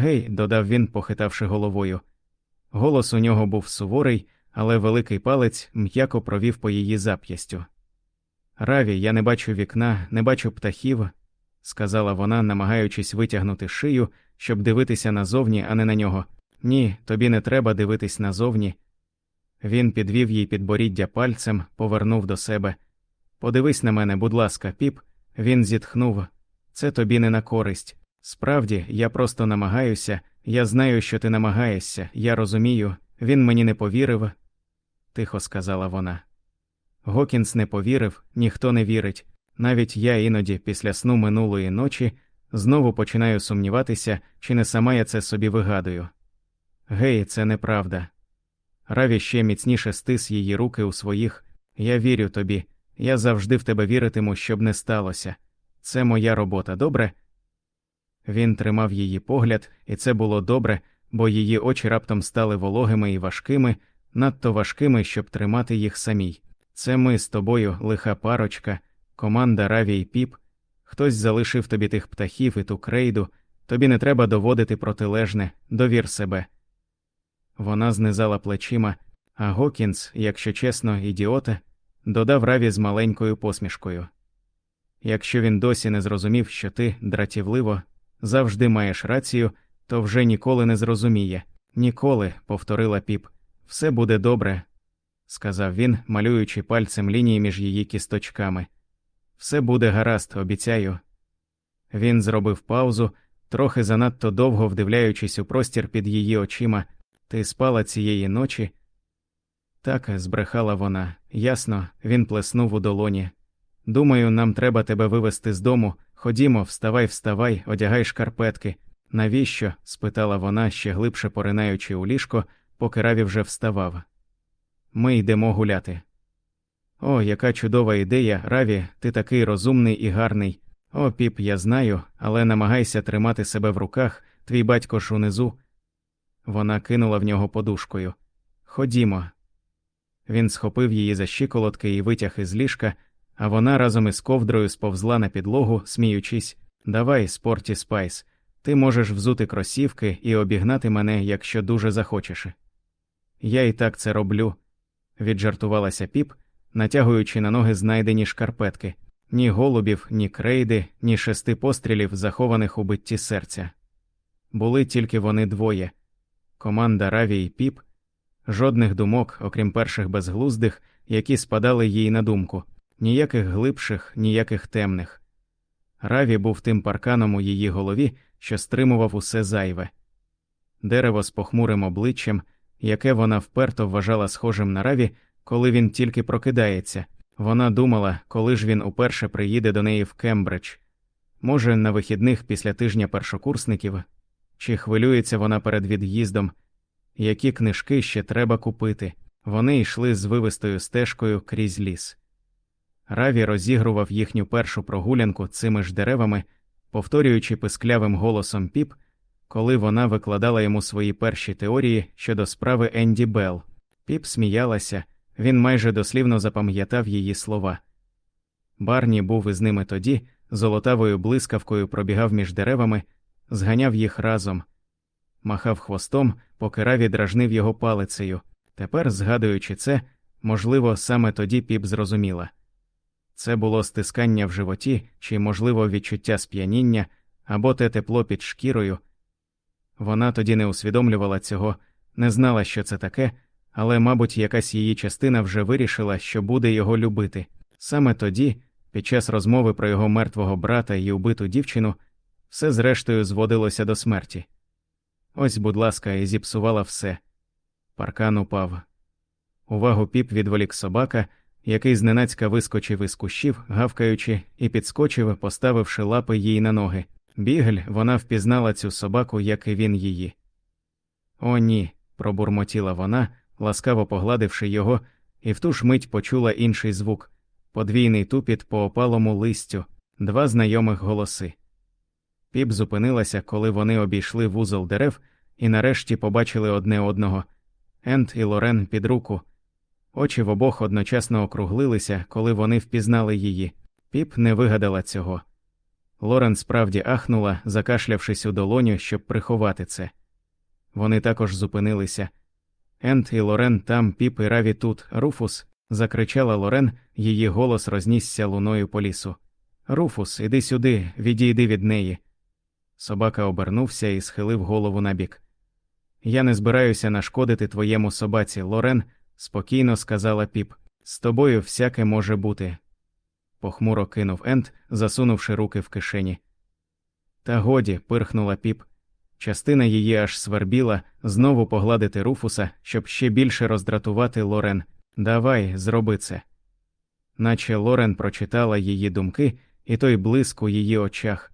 Гей, додав він, похитавши головою. Голос у нього був суворий, але великий палець м'яко провів по її зап'ястю. Раві, я не бачу вікна, не бачу птахів, сказала вона, намагаючись витягнути шию, щоб дивитися назовні, а не на нього. Ні, тобі не треба дивитись назовні. Він підвів їй підборіддя пальцем, повернув до себе. Подивись на мене, будь ласка, піп. Він зітхнув. Це тобі не на користь. Справді, я просто намагаюся, я знаю, що ти намагаєшся, я розумію, він мені не повірив, тихо сказала вона. Гокінс не повірив, ніхто не вірить. Навіть я іноді, після сну минулої ночі, знову починаю сумніватися, чи не сама я це собі вигадую. Гей, це неправда. Раві ще міцніше стис її руки у своїх. Я вірю тобі, я завжди в тебе віритиму, щоб не сталося. Це моя робота, добре? Він тримав її погляд, і це було добре, бо її очі раптом стали вологими і важкими, надто важкими, щоб тримати їх самій. Це ми з тобою, лиха парочка, команда Раві і Піп. Хтось залишив тобі тих птахів і ту крейду, тобі не треба доводити протилежне, довір себе. Вона знизала плечима, а Гокінс, якщо чесно, ідіота, додав Раві з маленькою посмішкою. Якщо він досі не зрозумів, що ти, дратівливо, завжди маєш рацію, то вже ніколи не зрозуміє. Ніколи, повторила піп, все буде добре, сказав він, малюючи пальцем лінії між її кісточками. Все буде гаразд, обіцяю. Він зробив паузу, трохи занадто довго вдивляючись у простір під її очима. Ти спала цієї ночі? Так, збрехала вона. Ясно, він плеснув у долоні. Думаю, нам треба тебе вивезти з дому. Ходімо, вставай, вставай, одягай шкарпетки. Навіщо? спитала вона, ще глибше поринаючи у ліжко, поки Раві вже вставав. Ми йдемо гуляти. О, яка чудова ідея, Раві, ти такий розумний і гарний. О, Піп, я знаю, але намагайся тримати себе в руках, твій батько ж унизу. Вона кинула в нього подушкою. Ходімо. Він схопив її за щиколотки і витяг із ліжка, а вона разом із ковдрою сповзла на підлогу, сміючись. Давай, Sporty Spice, ти можеш взути кросівки і обігнати мене, якщо дуже захочеш. Я і так це роблю, віджартувалася Піп, натягуючи на ноги знайдені шкарпетки, ні голубів, ні крейди, ні шести пострілів, захованих у битті серця. Були тільки вони двоє команда Раві і піп, жодних думок, окрім перших безглуздих, які спадали їй на думку, ніяких глибших, ніяких темних. Раві був тим парканом у її голові, що стримував усе зайве. Дерево з похмурим обличчям, яке вона вперто вважала схожим на раві, коли він тільки прокидається. Вона думала, коли ж він уперше приїде до неї в Кембридж. Може, на вихідних після тижня першокурсників, чи хвилюється вона перед від'їздом, які книжки ще треба купити. Вони йшли з вивистою стежкою крізь ліс. Раві розігрував їхню першу прогулянку цими ж деревами, повторюючи писклявим голосом піп, коли вона викладала йому свої перші теорії щодо справи Енді Белл. Піп сміялася, він майже дослівно запам'ятав її слова. Барні був із ними тоді, золотавою блискавкою пробігав між деревами, зганяв їх разом, махав хвостом, поки Раві дражнив його палицею. Тепер, згадуючи це, можливо, саме тоді піп зрозуміла. Це було стискання в животі чи, можливо, відчуття сп'яніння або те тепло під шкірою. Вона тоді не усвідомлювала цього, не знала, що це таке, але, мабуть, якась її частина вже вирішила, що буде його любити. Саме тоді, під час розмови про його мертвого брата і убиту дівчину, все зрештою зводилося до смерті. Ось, будь ласка, і зіпсувала все. Паркан упав. Увагу піп відволік собака, який зненацька вискочив із кущів, гавкаючи, і підскочив, поставивши лапи їй на ноги. Бігель вона впізнала цю собаку, як і він її. О, ні, пробурмотіла вона, ласкаво погладивши його, і в ту ж мить почула інший звук подвійний тупіт по опалому листю, два знайомих голоси. Піп зупинилася, коли вони обійшли вузол дерев і нарешті побачили одне одного Ент і Лорен під руку. Очі в обох одночасно округлилися, коли вони впізнали її. Піп не вигадала цього. Лорен справді ахнула, закашлявшись у долоню, щоб приховати це. Вони також зупинилися. Ент і Лорен там, піп і раві тут, Руфус. закричала Лорен, її голос рознісся луною по лісу. Руфус, іди сюди, відійди від неї. Собака обернувся і схилив голову набік. Я не збираюся нашкодити твоєму собаці, Лорен, спокійно сказала піп. З тобою всяке може бути. Похмуро кинув Ент, засунувши руки в кишені. Та годі, пирхнула піп. Частина її аж свербіла знову погладити руфуса, щоб ще більше роздратувати Лорен. Давай, зроби це. Наче Лорен прочитала її думки, і той блиск у її очах,